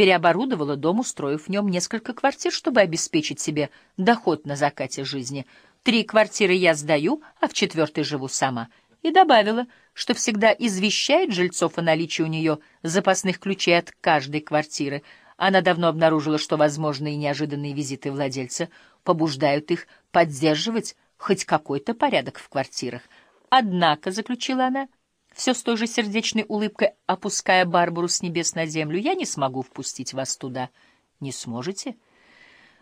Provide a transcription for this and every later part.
переоборудовала дом, устроив в нем несколько квартир, чтобы обеспечить себе доход на закате жизни. Три квартиры я сдаю, а в четвертой живу сама. И добавила, что всегда извещает жильцов о наличии у нее запасных ключей от каждой квартиры. Она давно обнаружила, что возможные неожиданные визиты владельца побуждают их поддерживать хоть какой-то порядок в квартирах. Однако, — заключила она, все с той же сердечной улыбкой, опуская Барбару с небес на землю, — я не смогу впустить вас туда. Не сможете?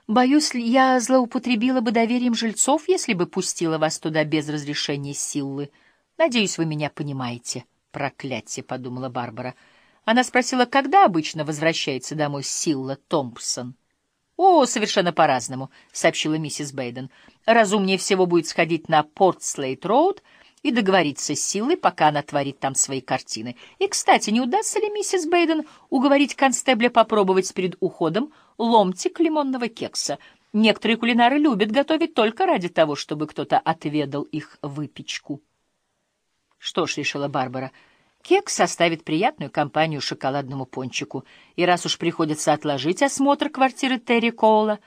Боюсь, я злоупотребила бы доверием жильцов, если бы пустила вас туда без разрешения Силлы. Надеюсь, вы меня понимаете. Проклятие, — подумала Барбара. Она спросила, когда обычно возвращается домой Силла Томпсон. «О, совершенно по-разному», — сообщила миссис Бейден. «Разумнее всего будет сходить на Порт-Слейт-Роуд и договориться с Силой, пока она творит там свои картины. И, кстати, не удастся ли миссис Бейден уговорить констебля попробовать перед уходом ломтик лимонного кекса? Некоторые кулинары любят готовить только ради того, чтобы кто-то отведал их выпечку». «Что ж», — решила Барбара, — Кекс составит приятную компанию шоколадному пончику, и раз уж приходится отложить осмотр квартиры Терри Коула,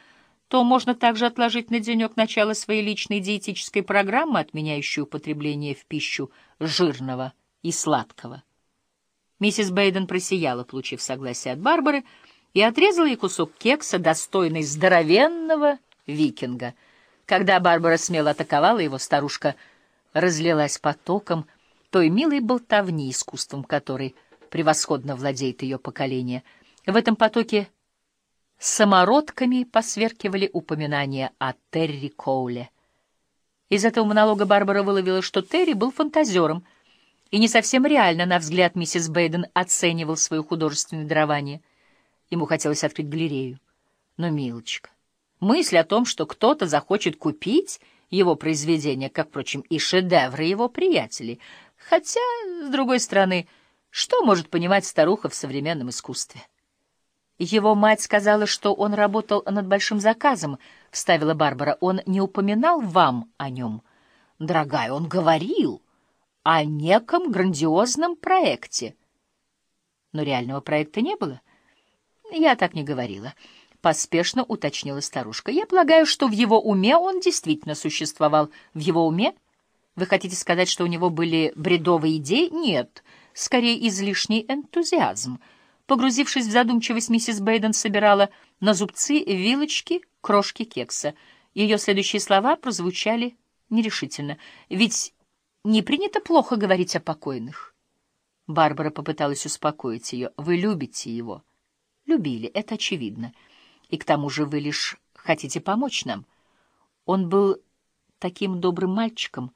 то можно также отложить на денек начало своей личной диетической программы, отменяющей употребление в пищу жирного и сладкого. Миссис Бейден просияла, получив согласие от Барбары, и отрезала ей кусок кекса, достойный здоровенного викинга. Когда Барбара смело атаковала его, старушка разлилась потоком, той милой болтовни, искусством которой превосходно владеет ее поколение. В этом потоке самородками посверкивали упоминания о Терри Коуле. Из этого монолога Барбара выловила, что Терри был фантазером и не совсем реально, на взгляд миссис Бейден, оценивал свое художественное дарование. Ему хотелось открыть галерею. Но, милочка, мысль о том, что кто-то захочет купить его произведения, как, впрочем, и шедевры его приятелей — Хотя, с другой стороны, что может понимать старуха в современном искусстве? Его мать сказала, что он работал над большим заказом, — вставила Барбара. Он не упоминал вам о нем. Дорогая, он говорил о неком грандиозном проекте. Но реального проекта не было. Я так не говорила. Поспешно уточнила старушка. Я полагаю, что в его уме он действительно существовал. В его уме? Вы хотите сказать, что у него были бредовые идеи? Нет, скорее излишний энтузиазм. Погрузившись в задумчивость, миссис Бейден собирала на зубцы вилочки, крошки кекса. Ее следующие слова прозвучали нерешительно. «Ведь не принято плохо говорить о покойных». Барбара попыталась успокоить ее. «Вы любите его». «Любили, это очевидно. И к тому же вы лишь хотите помочь нам. Он был таким добрым мальчиком».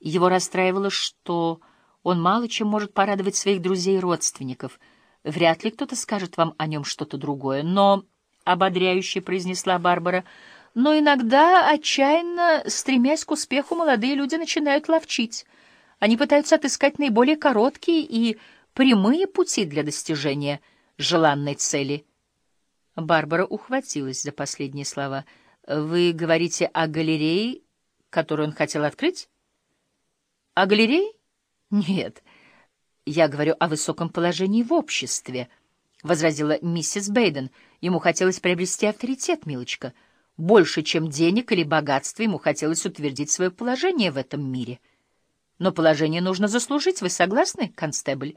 Его расстраивало, что он мало чем может порадовать своих друзей и родственников. Вряд ли кто-то скажет вам о нем что-то другое. Но, — ободряюще произнесла Барбара, — но иногда, отчаянно стремясь к успеху, молодые люди начинают ловчить. Они пытаются отыскать наиболее короткие и прямые пути для достижения желанной цели. Барбара ухватилась за последние слова. «Вы говорите о галерее, которую он хотел открыть?» А галерей? Нет. Я говорю о высоком положении в обществе, — возразила миссис Бейден. Ему хотелось приобрести авторитет, милочка. Больше, чем денег или богатства, ему хотелось утвердить свое положение в этом мире. Но положение нужно заслужить, вы согласны, констебль?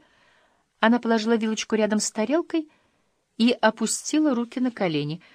Она положила вилочку рядом с тарелкой и опустила руки на колени.